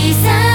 Jesus